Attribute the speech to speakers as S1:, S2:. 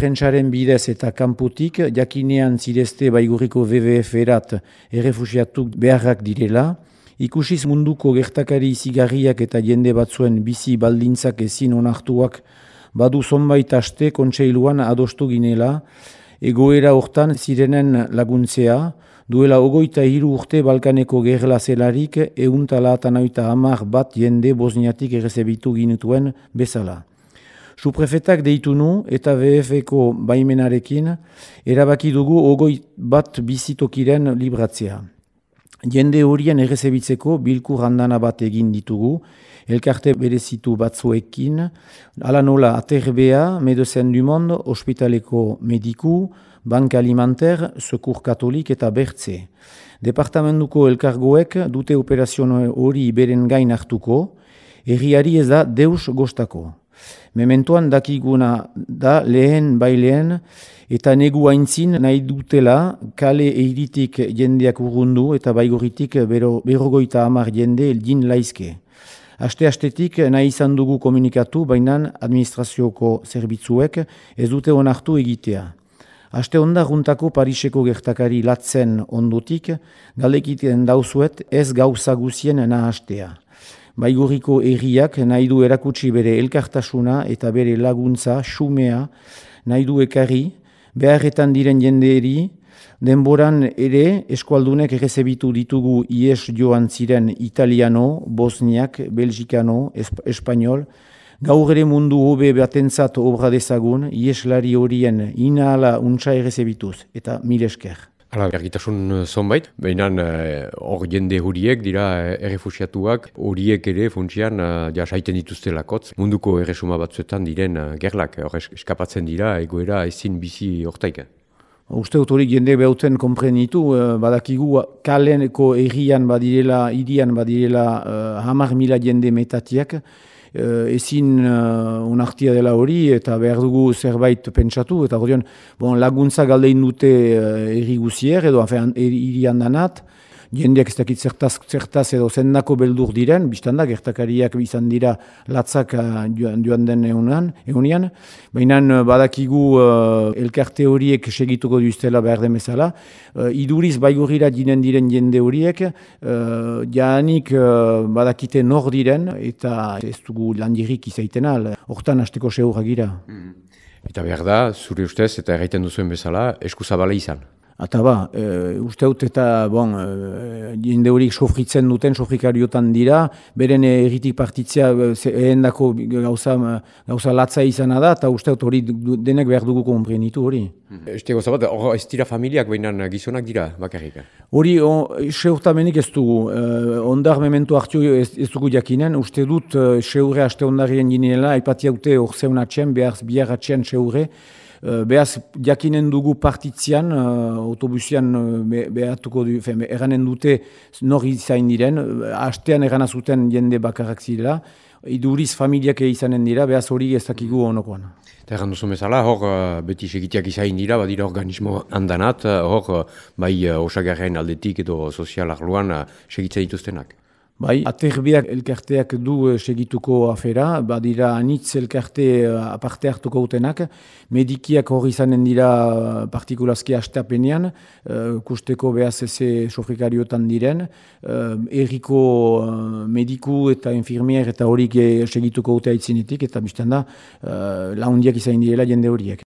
S1: prentsaren bidez eta kanputik, jakinean zirezte baigurriko WWF erat errefusiatuk beharrak direla, ikusiz munduko gertakari zigarriak eta jende batzuen bizi baldintzak ezin onartuak badu zonbait aste kontseiluan adostu ginela, egoera hortan zirenen laguntzea, duela ogoita hiru urte Balkaneko gerla zelarik euntala eta nauita hamar bat jende bosniatik errezebitu ginutuen bezala. Suprefetak deitu nu eta VF-eko baimenarekin erabaki dugu ogoi bat bizitokiren libratzea. Jende horien errezebitzeko bilkur handana bat egin ditugu, elkarte berezitu batzuekin, ala nola aterbea, Medezen du Monde, Hospitaleko Mediku, Banka Alimenter, Sekur Katolik eta Bertze. Departamentuko elkargoek dute operazion hori beren gain hartuko, erriari ez da deus gostako. Mementoan dakiguna da lehen bailean eta negu haintzin nahi dutela kale eiritik jendeak urrundu eta baigoritik bero, berrogoita amar jende eldin laizke. Aste-astetik nahi izan dugu komunikatu, baina administrazioko zerbitzuek ez dute onartu egitea. Aste onda juntako Pariseko gertakari latzen ondotik, galekiten dauzuet ez gauza guzien nahastea. Baiguriko erriak nahi du erakutsi bere elkartasuna eta bere laguntza, xumea, nahi du ekarri, beharretan diren jendeeri, Denboran ere, eskualdunek errezebitu ditugu IES joan ziren italiano, bosniak, belgikano, esp espanol. Gaur ere mundu hobe batentzat obra dezagun, IES-lari horien inahala untsa errezebituz, eta mil esker.
S2: Hala, ergitasun zonbait, behinan eh, hor jende huriek dira eh, errefusiatuak, horiek ere funtsian uh, ja saiten dituzte lakotz. Munduko erresuma batzuetan diren gerlak, hor eskapatzen dira, egoera ezin bizi hortaik.
S1: Uste hori jende behauten komprenitu, badakigu kaleneko errian badirela, irian badirela hamar mila jende metatiak, ezin uh, unartia dela hori eta behar dugu zerbait pentsatu, eta hori bon, laguntza galdein dute uh, erri guzier edo irian danat, jendeak ez dakit zertaz, zertaz edo zendako beldur diren, biztan da, gertakariak izan dira latzak uh, joan, den egunan, egunean, baina uh, badakigu uh, elkarte horiek segituko duiztela behar demezala, uh, iduriz baigurira dinen diren jende horiek, uh, jaanik uh, badakite nor diren, eta ez dugu landirik izaitena, hortan hasteko seurak gira. Mm.
S2: Eta behar da, zure ustez, eta erraiten duzuen bezala, eskuzabala izan.
S1: Eta ba, e, uste dut eta, bon, e, jende horik sofritzen duten, sofrikariotan dira, beren erritik partitzea ehen dako gauza, gauza latza izan da, eta uste dut hori denek behar dugu komprenitu hori.
S2: Hmm. Este gauza bat, hor ez dira familiak behinan gizonak dira, bakarrik?
S1: Hori, seurtamenik ez dugu, e, ondar memento hartu ez, ez dugu jakinen, uste dut seurre haste ondarien ginela, haute hor zeun atxen, behar bihar atxen seurre, Uh, behaz, jakinen dugu partitzian, uh, autobusian uh, behatuko du, fe, eranen dute nori zain diren, hastean erana zuten jende bakarrak zirela, iduriz familiak izanen dira, behaz hori ezakigu honokoan.
S2: Eta erran duzu bezala, hor beti segitiak izain dira, badira organismo handanat, hor bai osagarren aldetik edo sozial arloan segitzen dituztenak.
S1: Bai, aterbiak elkarteak du eh, segituko afera, badira anitz elkarte uh, aparte hartuko utenak, medikiak hori izanen dira eh, partikulazki hasteapenean, uh, kusteko behaz eze sofrikariotan diren, uh, erriko mediku eta infirmier eta horik segituko utea itzinetik, eta bizten da, uh, laundiak izain direla jende horiek.